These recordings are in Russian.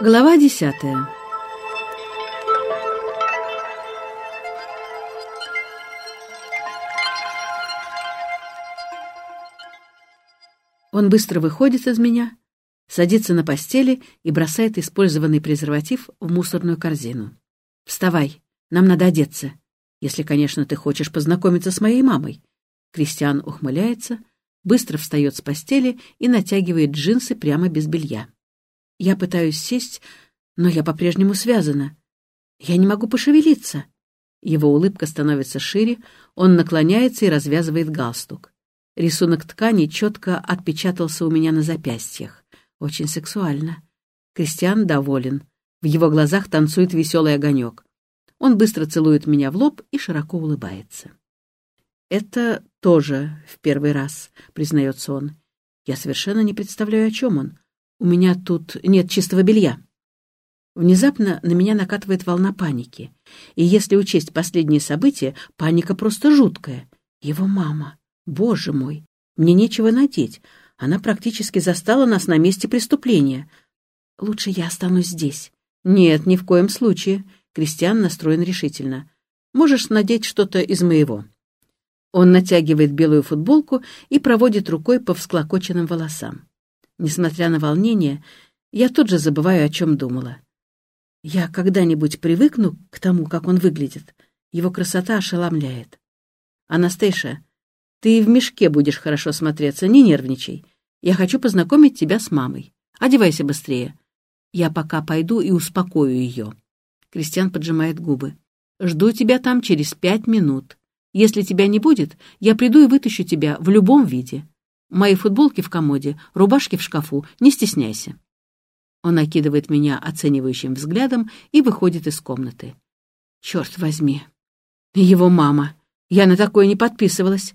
Глава десятая Он быстро выходит из меня, садится на постели и бросает использованный презерватив в мусорную корзину. «Вставай, нам надо одеться, если, конечно, ты хочешь познакомиться с моей мамой». Кристиан ухмыляется, быстро встает с постели и натягивает джинсы прямо без белья. Я пытаюсь сесть, но я по-прежнему связана. Я не могу пошевелиться. Его улыбка становится шире, он наклоняется и развязывает галстук. Рисунок ткани четко отпечатался у меня на запястьях. Очень сексуально. Кристиан доволен. В его глазах танцует веселый огонек. Он быстро целует меня в лоб и широко улыбается. «Это тоже в первый раз», — признается он. «Я совершенно не представляю, о чем он. У меня тут нет чистого белья». Внезапно на меня накатывает волна паники. И если учесть последние события, паника просто жуткая. Его мама. Боже мой, мне нечего надеть. Она практически застала нас на месте преступления. Лучше я останусь здесь. Нет, ни в коем случае. Кристиан настроен решительно. Можешь надеть что-то из моего. Он натягивает белую футболку и проводит рукой по всклокоченным волосам. Несмотря на волнение, я тут же забываю, о чем думала. Я когда-нибудь привыкну к тому, как он выглядит. Его красота ошеломляет. Анастейша, ты в мешке будешь хорошо смотреться, не нервничай. Я хочу познакомить тебя с мамой. Одевайся быстрее. Я пока пойду и успокою ее. Кристиан поджимает губы. Жду тебя там через пять минут. Если тебя не будет, я приду и вытащу тебя в любом виде. Мои футболки в комоде, рубашки в шкафу, не стесняйся. Он окидывает меня оценивающим взглядом и выходит из комнаты. Черт возьми. Его мама. Я на такое не подписывалась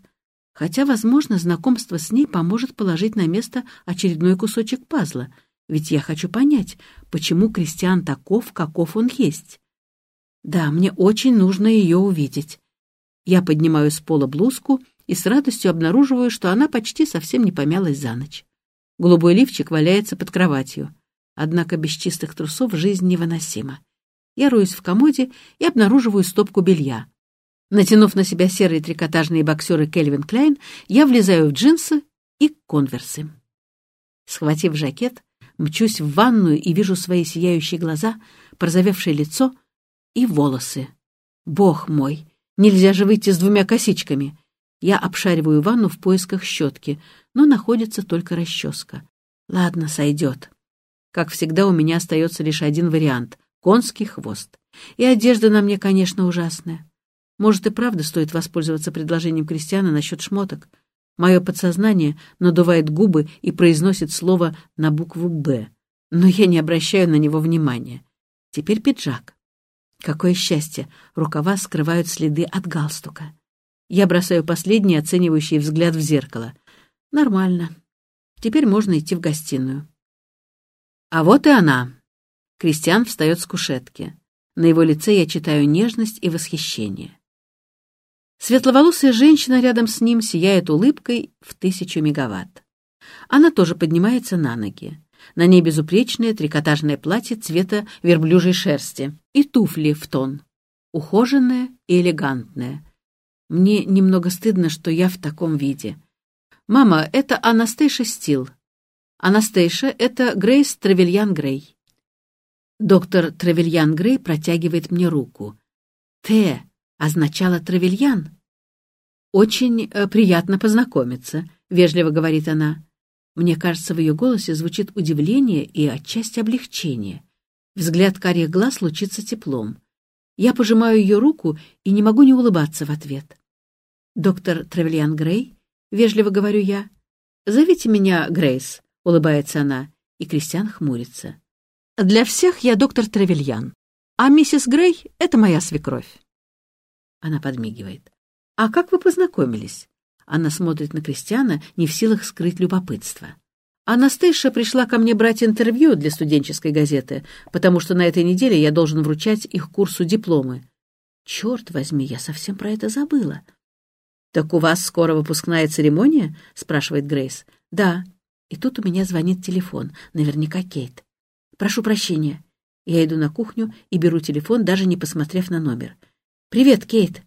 хотя, возможно, знакомство с ней поможет положить на место очередной кусочек пазла, ведь я хочу понять, почему Кристиан таков, каков он есть. Да, мне очень нужно ее увидеть. Я поднимаю с пола блузку и с радостью обнаруживаю, что она почти совсем не помялась за ночь. Голубой лифчик валяется под кроватью. Однако без чистых трусов жизнь невыносима. Я роюсь в комоде и обнаруживаю стопку белья. Натянув на себя серые трикотажные боксеры Кельвин Клайн, я влезаю в джинсы и конверсы. Схватив жакет, мчусь в ванную и вижу свои сияющие глаза, прозовевшее лицо и волосы. Бог мой, нельзя же выйти с двумя косичками. Я обшариваю ванну в поисках щетки, но находится только расческа. Ладно, сойдет. Как всегда, у меня остается лишь один вариант — конский хвост. И одежда на мне, конечно, ужасная. Может, и правда стоит воспользоваться предложением Кристиана насчет шмоток. Мое подсознание надувает губы и произносит слово на букву «Б», но я не обращаю на него внимания. Теперь пиджак. Какое счастье! Рукава скрывают следы от галстука. Я бросаю последний оценивающий взгляд в зеркало. Нормально. Теперь можно идти в гостиную. А вот и она. Кристиан встает с кушетки. На его лице я читаю нежность и восхищение. Светловолосая женщина рядом с ним сияет улыбкой в тысячу мегаватт. Она тоже поднимается на ноги. На ней безупречное трикотажное платье цвета верблюжьей шерсти и туфли в тон. Ухоженное и элегантное. Мне немного стыдно, что я в таком виде. «Мама, это Анастейша Стил. Анастейша — это Грейс Тревельян Грей». Доктор Тревельян Грей протягивает мне руку. «Т означало «травельян». «Очень э, приятно познакомиться», — вежливо говорит она. Мне кажется, в ее голосе звучит удивление и отчасти облегчение. Взгляд карих глаз лучится теплом. Я пожимаю ее руку и не могу не улыбаться в ответ. «Доктор Тревельян Грей?» — вежливо говорю я. «Зовите меня Грейс», — улыбается она, и Кристиан хмурится. «Для всех я доктор Тревельян, а миссис Грей — это моя свекровь». Она подмигивает. «А как вы познакомились?» Она смотрит на Кристиана, не в силах скрыть любопытство. Анастейша пришла ко мне брать интервью для студенческой газеты, потому что на этой неделе я должен вручать их курсу дипломы. Черт возьми, я совсем про это забыла. «Так у вас скоро выпускная церемония?» — спрашивает Грейс. «Да». И тут у меня звонит телефон, наверняка Кейт. Прошу прощения. Я иду на кухню и беру телефон, даже не посмотрев на номер. «Привет, Кейт!»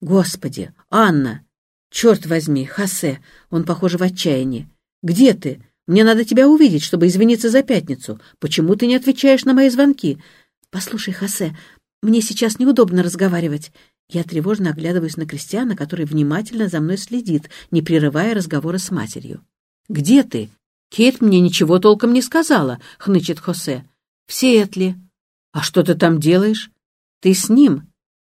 «Господи, Анна! Черт возьми, Хосе! Он, похоже, в отчаянии. Где ты? Мне надо тебя увидеть, чтобы извиниться за пятницу. Почему ты не отвечаешь на мои звонки? Послушай, Хосе, мне сейчас неудобно разговаривать. Я тревожно оглядываюсь на Кристиана, который внимательно за мной следит, не прерывая разговора с матерью. «Где ты?» «Кейт мне ничего толком не сказала», — хнычет Хосе. «В Сиэтле». «А что ты там делаешь?» «Ты с ним?»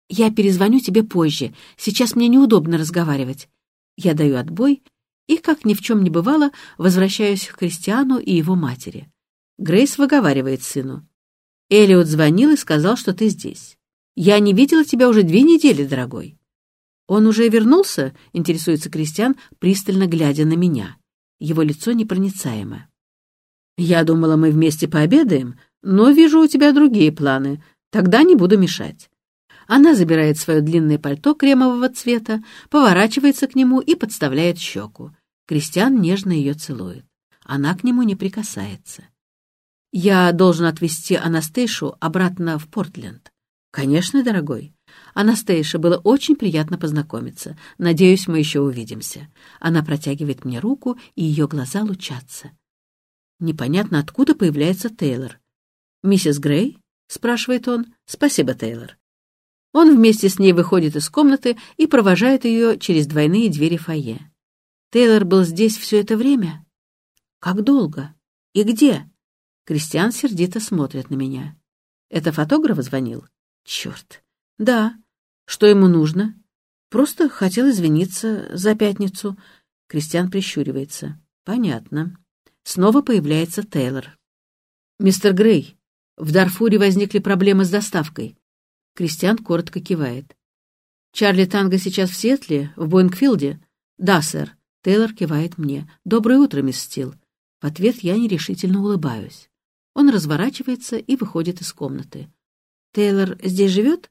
«Я перезвоню тебе позже. Сейчас мне неудобно разговаривать». Я даю отбой и, как ни в чем не бывало, возвращаюсь к Кристиану и его матери. Грейс выговаривает сыну. «Элиот звонил и сказал, что ты здесь. Я не видела тебя уже две недели, дорогой». «Он уже вернулся?» — интересуется Кристиан, пристально глядя на меня. Его лицо непроницаемо. «Я думала, мы вместе пообедаем, но вижу у тебя другие планы. Тогда не буду мешать». Она забирает свое длинное пальто кремового цвета, поворачивается к нему и подставляет щеку. Кристиан нежно ее целует. Она к нему не прикасается. «Я должен отвезти Анастейшу обратно в Портленд». «Конечно, дорогой. Анастейша, было очень приятно познакомиться. Надеюсь, мы еще увидимся». Она протягивает мне руку, и ее глаза лучатся. Непонятно, откуда появляется Тейлор. «Миссис Грей?» — спрашивает он. «Спасибо, Тейлор». Он вместе с ней выходит из комнаты и провожает ее через двойные двери фойе. Тейлор был здесь все это время? Как долго? И где? Кристиан сердито смотрит на меня. Это фотограф звонил? Черт. Да. Что ему нужно? Просто хотел извиниться за пятницу. Кристиан прищуривается. Понятно. Снова появляется Тейлор. «Мистер Грей, в Дарфуре возникли проблемы с доставкой. Кристиан коротко кивает. «Чарли Танго сейчас в Сиэтле, в Боингфилде?» «Да, сэр». Тейлор кивает мне. «Доброе утро, мисс Стил». В ответ я нерешительно улыбаюсь. Он разворачивается и выходит из комнаты. «Тейлор здесь живет?»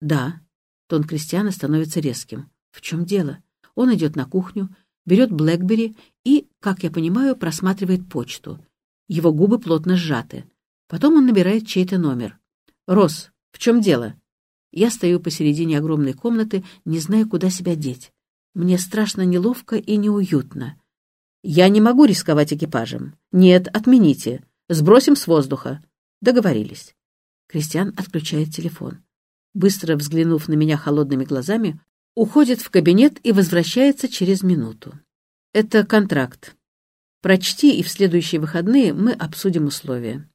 «Да». Тон Кристиана становится резким. «В чем дело?» Он идет на кухню, берет Блэкбери и, как я понимаю, просматривает почту. Его губы плотно сжаты. Потом он набирает чей-то номер. «Росс, в чем дело?» Я стою посередине огромной комнаты, не зная, куда себя деть. Мне страшно неловко и неуютно. Я не могу рисковать экипажем. Нет, отмените. Сбросим с воздуха. Договорились. Кристиан отключает телефон. Быстро взглянув на меня холодными глазами, уходит в кабинет и возвращается через минуту. Это контракт. Прочти, и в следующие выходные мы обсудим условия.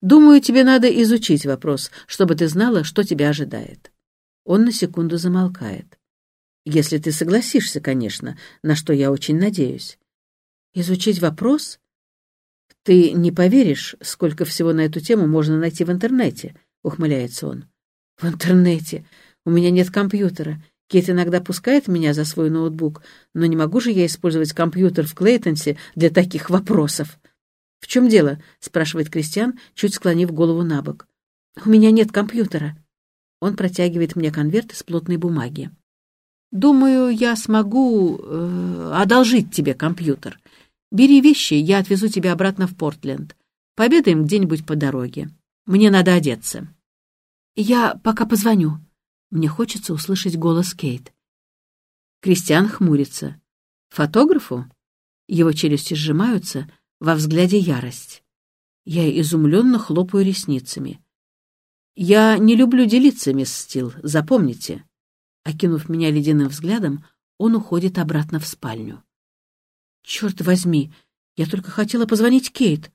Думаю, тебе надо изучить вопрос, чтобы ты знала, что тебя ожидает. Он на секунду замолкает. Если ты согласишься, конечно, на что я очень надеюсь. Изучить вопрос? Ты не поверишь, сколько всего на эту тему можно найти в интернете, ухмыляется он. В интернете? У меня нет компьютера. Кейт иногда пускает меня за свой ноутбук, но не могу же я использовать компьютер в Клейтонсе для таких вопросов. «В чем дело?» — спрашивает Кристиан, чуть склонив голову на бок. «У меня нет компьютера». Он протягивает мне конверт из плотной бумаги. «Думаю, я смогу э, одолжить тебе компьютер. Бери вещи, я отвезу тебя обратно в Портленд. Пообедаем где-нибудь по дороге. Мне надо одеться». «Я пока позвоню». Мне хочется услышать голос Кейт. Кристиан хмурится. «Фотографу?» Его челюсти сжимаются, во взгляде ярость. Я изумленно хлопаю ресницами. «Я не люблю делиться, мисс Стил, запомните». Окинув меня ледяным взглядом, он уходит обратно в спальню. «Черт возьми, я только хотела позвонить Кейт.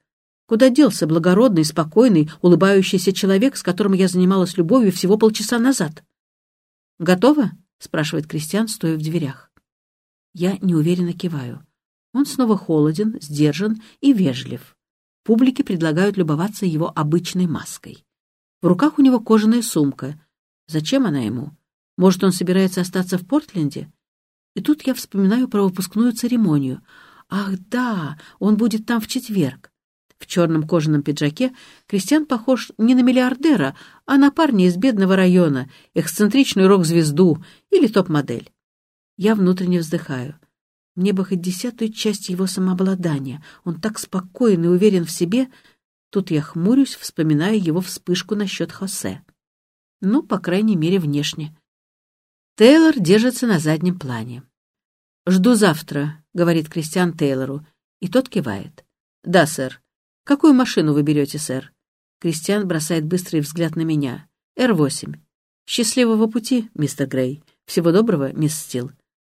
Куда делся благородный, спокойный, улыбающийся человек, с которым я занималась любовью всего полчаса назад?» «Готово?» — спрашивает Кристиан, стоя в дверях. Я неуверенно киваю. Он снова холоден, сдержан и вежлив. Публике предлагают любоваться его обычной маской. В руках у него кожаная сумка. Зачем она ему? Может, он собирается остаться в Портленде? И тут я вспоминаю про выпускную церемонию. Ах, да, он будет там в четверг. В черном кожаном пиджаке Кристиан похож не на миллиардера, а на парня из бедного района, эксцентричную рок-звезду или топ-модель. Я внутренне вздыхаю. Мне бы хоть десятую часть его самообладания. Он так спокоен и уверен в себе. Тут я хмурюсь, вспоминая его вспышку насчет Хосе. Ну, по крайней мере, внешне. Тейлор держится на заднем плане. «Жду завтра», — говорит Кристиан Тейлору, и тот кивает. «Да, сэр. Какую машину вы берете, сэр?» Кристиан бросает быстрый взгляд на меня. «Р-8. Счастливого пути, мистер Грей. Всего доброго, мисс Стил».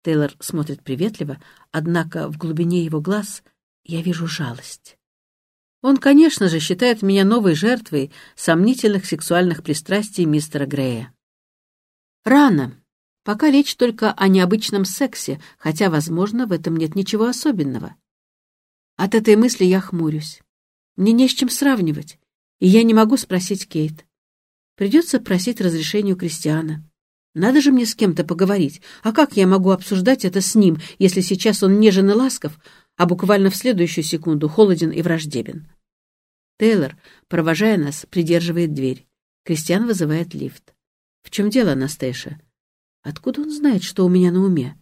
Тейлор смотрит приветливо, однако в глубине его глаз я вижу жалость. Он, конечно же, считает меня новой жертвой сомнительных сексуальных пристрастий мистера Грея. Рано. Пока речь только о необычном сексе, хотя, возможно, в этом нет ничего особенного. От этой мысли я хмурюсь. Мне не с чем сравнивать, и я не могу спросить Кейт. Придется просить разрешения у Кристиана. Надо же мне с кем-то поговорить. А как я могу обсуждать это с ним, если сейчас он нежен и ласков, а буквально в следующую секунду холоден и враждебен? Тейлор, провожая нас, придерживает дверь. Кристиан вызывает лифт. «В чем дело, Анастейша?» «Откуда он знает, что у меня на уме?»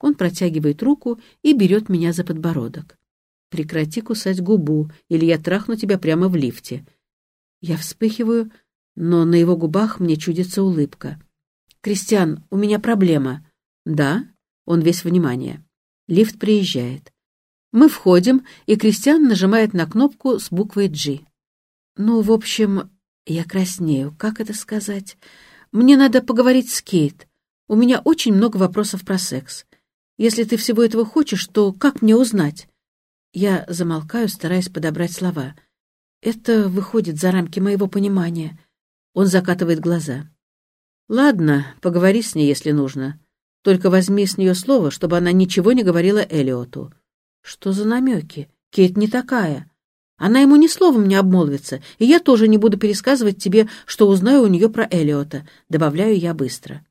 Он протягивает руку и берет меня за подбородок. «Прекрати кусать губу, или я трахну тебя прямо в лифте». Я вспыхиваю, но на его губах мне чудится улыбка. «Кристиан, у меня проблема». «Да?» Он весь внимание. Лифт приезжает. Мы входим, и Кристиан нажимает на кнопку с буквой G. Ну, в общем, я краснею. Как это сказать? Мне надо поговорить с Кейт. У меня очень много вопросов про секс. Если ты всего этого хочешь, то как мне узнать? Я замолкаю, стараясь подобрать слова. Это выходит за рамки моего понимания. Он закатывает глаза. Ладно, поговори с ней, если нужно. Только возьми с нее слово, чтобы она ничего не говорила Элиоту. Что за намеки? Кейт не такая. Она ему ни словом не обмолвится, и я тоже не буду пересказывать тебе, что узнаю у нее про Элиота, добавляю я быстро.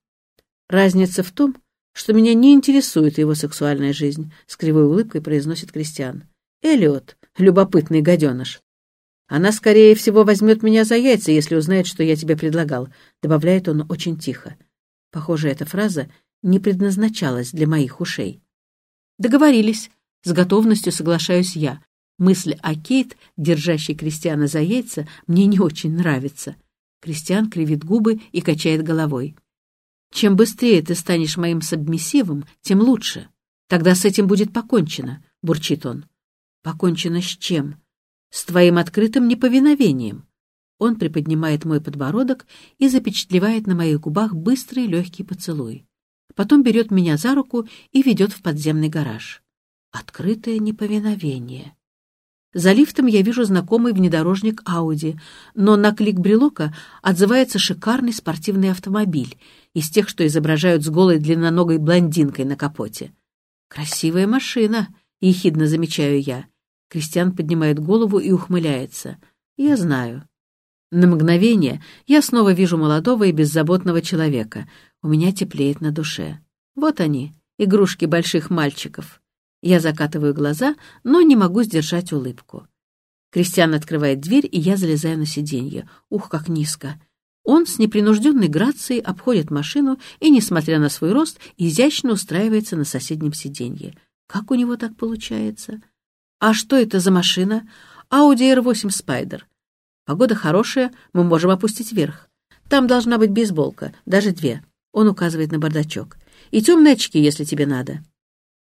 Разница в том, что меня не интересует его сексуальная жизнь, с кривой улыбкой произносит Кристиан. Элиот, любопытный гаденыш. Она, скорее всего, возьмет меня за яйца, если узнает, что я тебе предлагал, добавляет он очень тихо. Похоже, эта фраза не предназначалась для моих ушей. Договорились. С готовностью соглашаюсь я. Мысль о Кейт, держащей Кристиана за яйца, мне не очень нравится. Кристиан кривит губы и качает головой. «Чем быстрее ты станешь моим сабмиссивом, тем лучше. Тогда с этим будет покончено», — бурчит он. «Покончено с чем?» «С твоим открытым неповиновением». Он приподнимает мой подбородок и запечатлевает на моих губах быстрый легкий поцелуй. Потом берет меня за руку и ведет в подземный гараж. Открытое неповиновение. За лифтом я вижу знакомый внедорожник Ауди, но на клик брелока отзывается шикарный спортивный автомобиль из тех, что изображают с голой длинноногой блондинкой на капоте. «Красивая машина», — ехидно замечаю я. Кристиан поднимает голову и ухмыляется. «Я знаю». На мгновение я снова вижу молодого и беззаботного человека. У меня теплеет на душе. Вот они, игрушки больших мальчиков. Я закатываю глаза, но не могу сдержать улыбку. Кристиан открывает дверь, и я залезаю на сиденье. Ух, как низко! Он с непринужденной грацией обходит машину и, несмотря на свой рост, изящно устраивается на соседнем сиденье. Как у него так получается? А что это за машина? Audi R8 Spider. Погода хорошая, мы можем опустить вверх. Там должна быть бейсболка, даже две. Он указывает на бардачок. И темные очки, если тебе надо.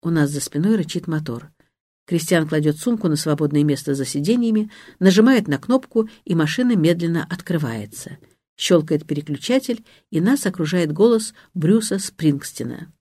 У нас за спиной рычит мотор. Кристиан кладет сумку на свободное место за сиденьями, нажимает на кнопку, и машина медленно открывается. Щелкает переключатель, и нас окружает голос Брюса Спрингстина.